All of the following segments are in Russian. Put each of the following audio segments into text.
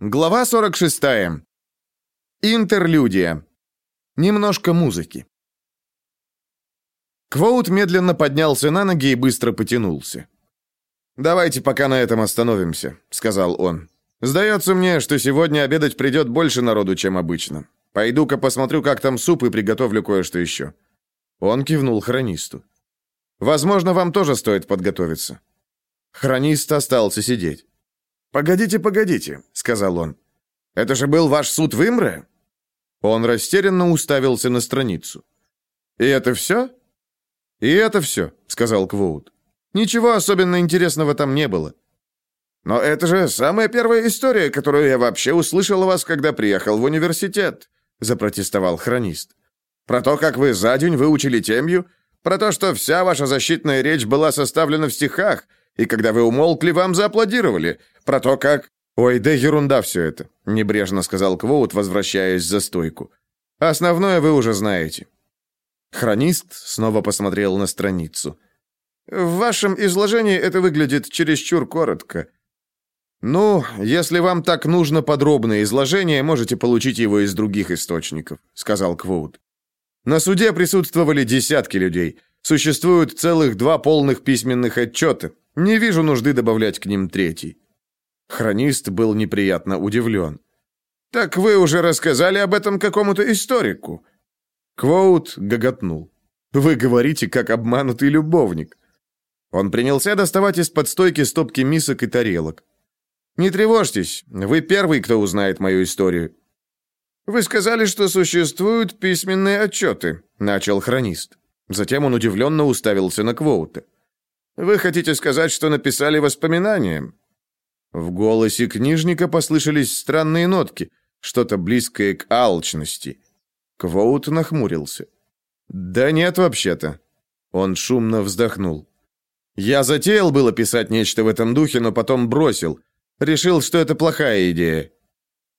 Глава 46. Интерлюдия. Немножко музыки. Квоут медленно поднялся на ноги и быстро потянулся. «Давайте пока на этом остановимся», — сказал он. «Сдается мне, что сегодня обедать придет больше народу, чем обычно. Пойду-ка посмотрю, как там суп, и приготовлю кое-что еще». Он кивнул хронисту. «Возможно, вам тоже стоит подготовиться». Хронист остался сидеть. «Погодите, погодите», — сказал он. «Это же был ваш суд в Имре?» Он растерянно уставился на страницу. «И это все?» «И это все», — сказал Квоут. «Ничего особенно интересного там не было». «Но это же самая первая история, которую я вообще услышал о вас, когда приехал в университет», — запротестовал хронист. «Про то, как вы за день выучили темью, про то, что вся ваша защитная речь была составлена в стихах, и когда вы умолкли, вам зааплодировали. Про то, как...» «Ой, да ерунда все это», — небрежно сказал Квоут, возвращаясь за стойку. «Основное вы уже знаете». Хронист снова посмотрел на страницу. «В вашем изложении это выглядит чересчур коротко». «Ну, если вам так нужно подробное изложение, можете получить его из других источников», — сказал Квоут. «На суде присутствовали десятки людей. Существуют целых два полных письменных отчета. Не вижу нужды добавлять к ним третий». Хронист был неприятно удивлен. «Так вы уже рассказали об этом какому-то историку?» Квоут гоготнул. «Вы говорите, как обманутый любовник». Он принялся доставать из-под стойки стопки мисок и тарелок. «Не тревожьтесь, вы первый, кто узнает мою историю». «Вы сказали, что существуют письменные отчеты», — начал хронист. Затем он удивленно уставился на Квоута. «Вы хотите сказать, что написали воспоминания?» В голосе книжника послышались странные нотки, что-то близкое к алчности. Квоут нахмурился. «Да нет, вообще-то». Он шумно вздохнул. «Я затеял было писать нечто в этом духе, но потом бросил. Решил, что это плохая идея».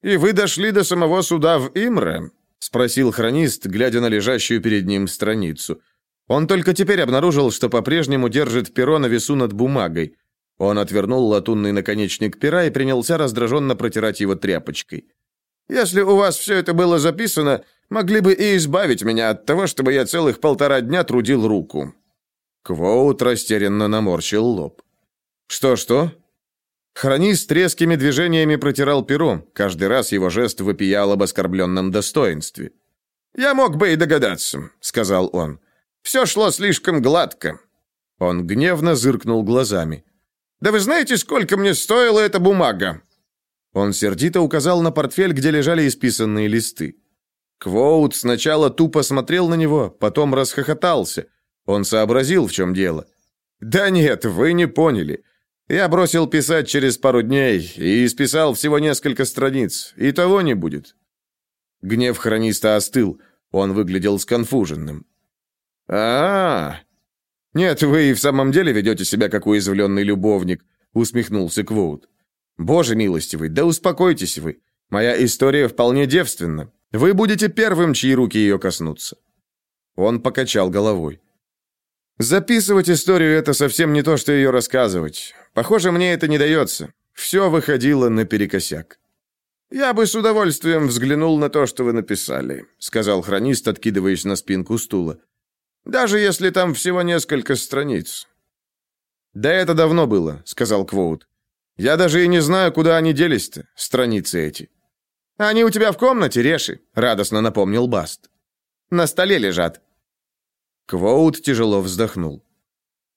«И вы дошли до самого суда в Имре?» — спросил хронист, глядя на лежащую перед ним страницу. Он только теперь обнаружил, что по-прежнему держит перо на весу над бумагой. Он отвернул латунный наконечник пера и принялся раздраженно протирать его тряпочкой. «Если у вас все это было записано, могли бы и избавить меня от того, чтобы я целых полтора дня трудил руку». Квоут растерянно наморщил лоб. «Что-что?» Хронист резкими движениями протирал перо. Каждый раз его жест выпиял об оскорбленном достоинстве. «Я мог бы и догадаться», — сказал он. «Все шло слишком гладко». Он гневно зыркнул глазами. Да вы знаете, сколько мне стоила эта бумага?» Он сердито указал на портфель, где лежали исписанные листы. Квоут сначала тупо смотрел на него, потом расхохотался. Он сообразил, в чем дело. «Да нет, вы не поняли. Я бросил писать через пару дней и исписал всего несколько страниц, и того не будет». Гнев хрониста остыл, он выглядел сконфуженным. «А-а-а!» «Нет, вы и в самом деле ведете себя как уязвленный любовник», — усмехнулся Квоут. «Боже милостивый, да успокойтесь вы. Моя история вполне девственна. Вы будете первым, чьи руки ее коснутся». Он покачал головой. «Записывать историю — это совсем не то, что ее рассказывать. Похоже, мне это не дается. Все выходило наперекосяк». «Я бы с удовольствием взглянул на то, что вы написали», — сказал хронист, откидываясь на спинку стула. Даже если там всего несколько страниц. Да это давно было, сказал Квоут. Я даже и не знаю, куда они делись-то, страницы эти. Они у тебя в комнате, Реши, радостно напомнил Баст. На столе лежат. Квоут тяжело вздохнул.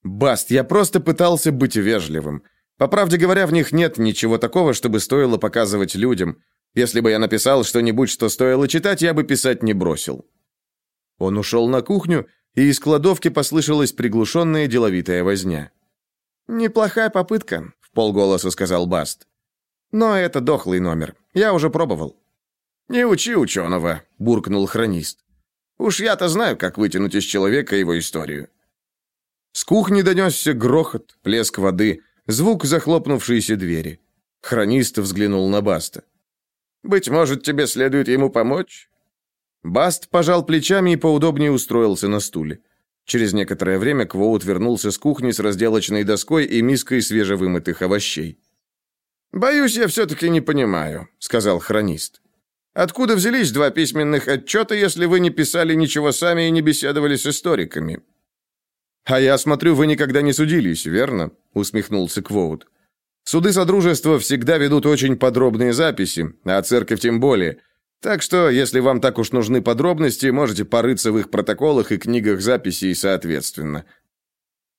Баст, я просто пытался быть вежливым. По правде говоря, в них нет ничего такого, чтобы стоило показывать людям. Если бы я написал что-нибудь, что стоило читать, я бы писать не бросил. Он ушел на кухню и из кладовки послышалась приглушенная деловитая возня. «Неплохая попытка», — в полголоса сказал Баст. «Но это дохлый номер. Я уже пробовал». «Не учи ученого», — буркнул хронист. «Уж я-то знаю, как вытянуть из человека его историю». С кухни донесся грохот, плеск воды, звук захлопнувшейся двери. Хронист взглянул на Баста. «Быть может, тебе следует ему помочь? Баст пожал плечами и поудобнее устроился на стуле. Через некоторое время Квоут вернулся с кухни с разделочной доской и миской свежевымытых овощей. «Боюсь, я все-таки не понимаю», — сказал хронист. «Откуда взялись два письменных отчета, если вы не писали ничего сами и не беседовали с историками?» «А я смотрю, вы никогда не судились, верно?» — усмехнулся Квоут. «Суды Содружества всегда ведут очень подробные записи, а церковь тем более. Так что, если вам так уж нужны подробности, можете порыться в их протоколах и книгах записей соответственно».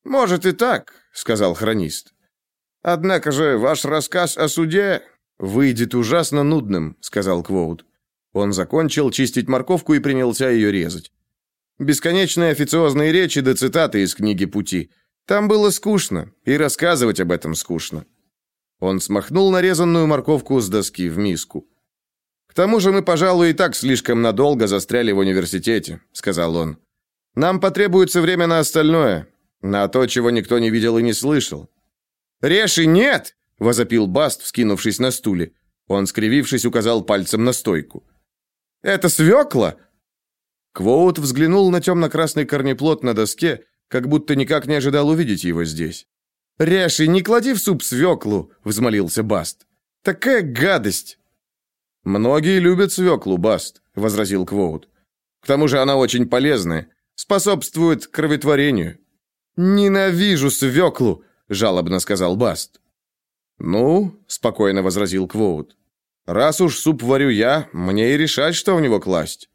«Может и так», — сказал хронист. «Однако же ваш рассказ о суде выйдет ужасно нудным», — сказал Квоут. Он закончил чистить морковку и принялся ее резать. Бесконечные официозные речи да цитаты из книги «Пути». Там было скучно, и рассказывать об этом скучно. Он смахнул нарезанную морковку с доски в миску. «К тому же мы, пожалуй, и так слишком надолго застряли в университете», — сказал он. «Нам потребуется время на остальное, на то, чего никто не видел и не слышал». «Реши, нет!» — возопил Баст, вскинувшись на стуле. Он, скривившись, указал пальцем на стойку. «Это свекла?» Квоут взглянул на темно-красный корнеплод на доске, как будто никак не ожидал увидеть его здесь. «Реши, не клади в суп свеклу!» — взмолился Баст. «Такая гадость!» «Многие любят свеклу, Баст», — возразил Квоут. «К тому же она очень полезная, способствует кроветворению». «Ненавижу свеклу!» — жалобно сказал Баст. «Ну», — спокойно возразил Квоут, — «раз уж суп варю я, мне и решать, что в него класть».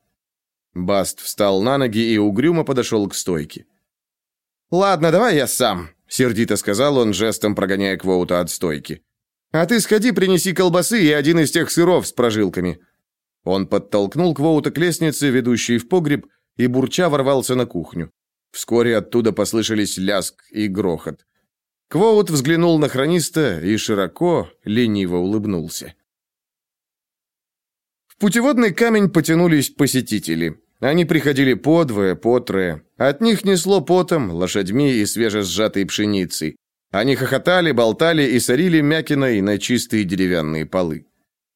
Баст встал на ноги и угрюмо подошел к стойке. «Ладно, давай я сам», — сердито сказал он, жестом прогоняя Квоута от стойки. «А ты сходи, принеси колбасы и один из тех сыров с прожилками». Он подтолкнул Квоута к лестнице, ведущей в погреб, и бурча ворвался на кухню. Вскоре оттуда послышались ляск и грохот. Квоут взглянул на хрониста и широко, лениво улыбнулся. В путеводный камень потянулись посетители. Они приходили по двое, по трое. От них несло потом, лошадьми и свежесжатой пшеницей. Они хохотали, болтали и сорили мякиной на чистые деревянные полы.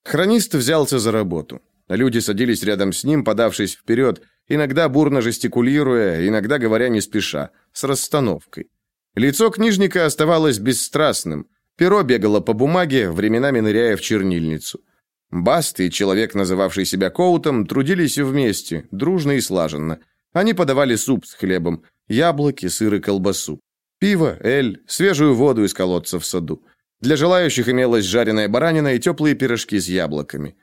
Хронист взялся за работу. Люди садились рядом с ним, подавшись вперед, иногда бурно жестикулируя, иногда говоря не спеша, с расстановкой. Лицо книжника оставалось бесстрастным. Перо бегало по бумаге, временами ныряя в чернильницу. Баст и человек, называвший себя Коутом, трудились вместе, дружно и слаженно. Они подавали суп с хлебом, яблоки, сыр и колбасу. Пиво, эль, свежую воду из колодца в саду. Для желающих имелась жареная баранина и теплые пирожки с яблоками.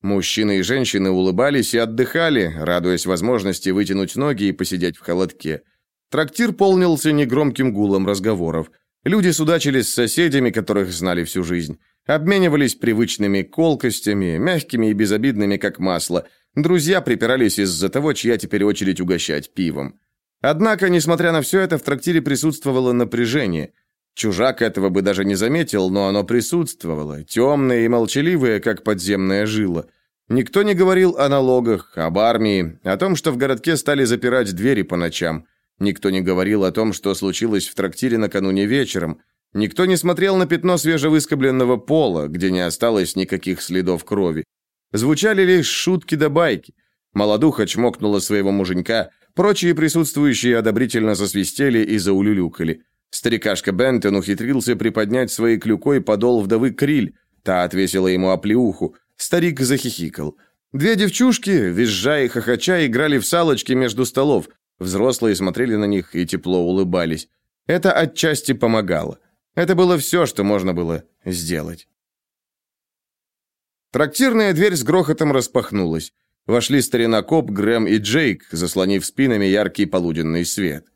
Мужчины и женщины улыбались и отдыхали, радуясь возможности вытянуть ноги и посидеть в холодке. Трактир полнился негромким гулом разговоров. Люди судачили с соседями, которых знали всю жизнь. Обменивались привычными колкостями, мягкими и безобидными, как масло. Друзья припирались из-за того, чья теперь очередь угощать пивом. Однако, несмотря на все это, в трактире присутствовало напряжение. Чужак этого бы даже не заметил, но оно присутствовало, темное и молчаливое, как подземная жила. Никто не говорил о налогах, об армии, о том, что в городке стали запирать двери по ночам. Никто не говорил о том, что случилось в трактире накануне вечером. Никто не смотрел на пятно свежевыскобленного пола, где не осталось никаких следов крови. Звучали лишь шутки да байки. Молодуха чмокнула своего муженька, Прочие присутствующие одобрительно засвистели и заулюлюкали. Старикашка Бентон ухитрился приподнять своей клюкой подол вдовы Криль. Та отвесила ему оплеуху. Старик захихикал. Две девчушки, визжа и хохоча, играли в салочки между столов. Взрослые смотрели на них и тепло улыбались. Это отчасти помогало. Это было все, что можно было сделать. Трактирная дверь с грохотом распахнулась. Вошли старина Коп, Грэм и Джейк, заслонив спинами яркий полуденный свет.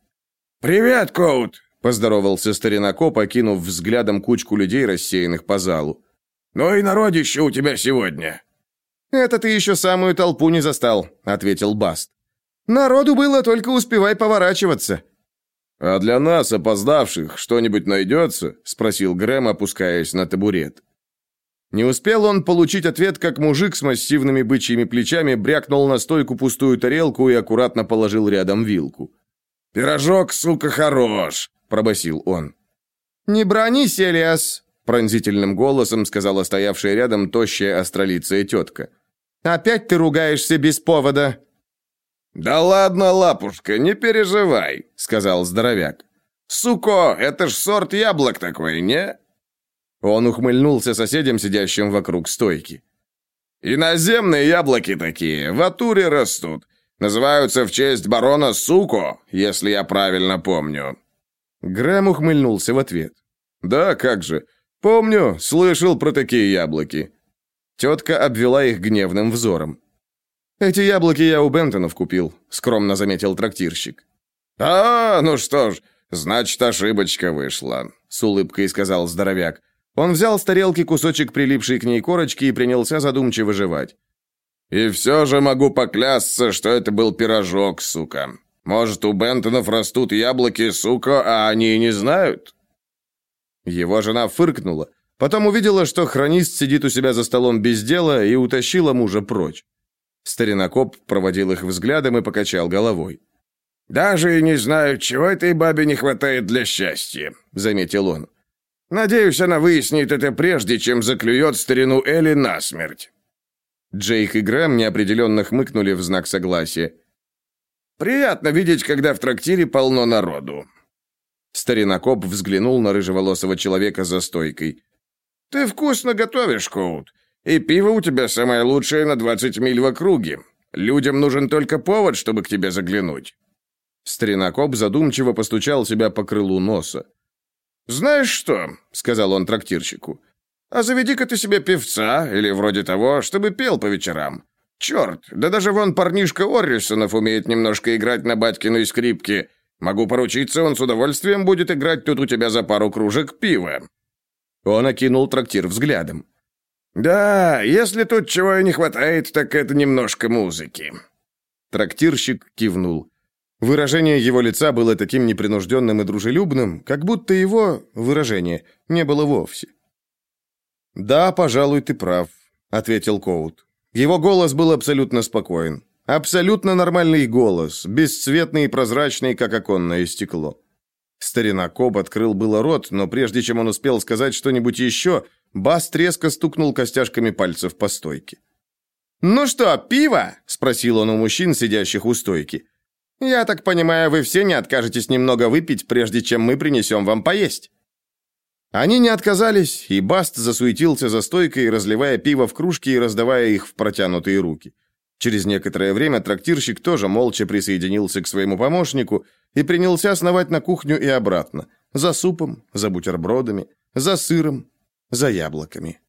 «Привет, Коут!» – поздоровался старина Коп, окинув взглядом кучку людей, рассеянных по залу. «Ну и народище у тебя сегодня!» «Это ты еще самую толпу не застал», – ответил Баст. «Народу было, только успевай поворачиваться». «А для нас, опоздавших, что-нибудь найдется?» – спросил Грэм, опускаясь на табурет. Не успел он получить ответ, как мужик с массивными бычьими плечами брякнул на стойку пустую тарелку и аккуратно положил рядом вилку. «Пирожок, сука, хорош!» – пробасил он. «Не бронись, Элиас!» – пронзительным голосом сказала стоявшая рядом тощая астролицая тетка. «Опять ты ругаешься без повода!» «Да ладно, лапушка, не переживай», — сказал здоровяк. «Суко, это ж сорт яблок такой, не?» Он ухмыльнулся соседям, сидящим вокруг стойки. «Иноземные яблоки такие, в Атуре растут. Называются в честь барона Суко, если я правильно помню». Грэм ухмыльнулся в ответ. «Да, как же. Помню, слышал про такие яблоки». Тетка обвела их гневным взором. «Эти яблоки я у Бентонов купил», — скромно заметил трактирщик. «А, ну что ж, значит, ошибочка вышла», — с улыбкой сказал здоровяк. Он взял с тарелки кусочек прилипшей к ней корочки и принялся задумчиво жевать. «И все же могу поклясться, что это был пирожок, сука. Может, у Бентонов растут яблоки, сука, а они не знают?» Его жена фыркнула, потом увидела, что хронист сидит у себя за столом без дела и утащила мужа прочь. Старинокоп проводил их взглядом и покачал головой. «Даже и не знаю, чего этой бабе не хватает для счастья», — заметил он. Надеюсь, она выяснит это прежде, чем заклюет старину Элли насмерть». Джейк и Грэм неопределенно хмыкнули в знак согласия. «Приятно видеть, когда в трактире полно народу». Старинокоп взглянул на рыжеволосого человека за стойкой. «Ты вкусно готовишь, Коут, и пиво у тебя самое лучшее на 20 миль в округе. Людям нужен только повод, чтобы к тебе заглянуть». Старинокоп задумчиво постучал себя по крылу носа. «Знаешь что?» — сказал он трактирщику. «А заведи-ка ты себе певца, или вроде того, чтобы пел по вечерам. Черт, да даже вон парнишка Оррисонов умеет немножко играть на батькиной скрипке. Могу поручиться, он с удовольствием будет играть тут у тебя за пару кружек пива». Он окинул трактир взглядом. «Да, если тут чего и не хватает, так это немножко музыки». Трактирщик кивнул. Выражение его лица было таким непринужденным и дружелюбным, как будто его, выражение, не было вовсе. «Да, пожалуй, ты прав», — ответил Коут. Его голос был абсолютно спокоен. Абсолютно нормальный голос, бесцветный и прозрачный, как оконное стекло. Старина Коб открыл было рот, но прежде чем он успел сказать что-нибудь еще, Бас треско стукнул костяшками пальцев по стойке. «Ну что, пиво?» — спросил он у мужчин, сидящих у стойки. «Я так понимаю, вы все не откажетесь немного выпить, прежде чем мы принесем вам поесть?» Они не отказались, и Баст засуетился за стойкой, разливая пиво в кружки и раздавая их в протянутые руки. Через некоторое время трактирщик тоже молча присоединился к своему помощнику и принялся сновать на кухню и обратно, за супом, за бутербродами, за сыром, за яблоками.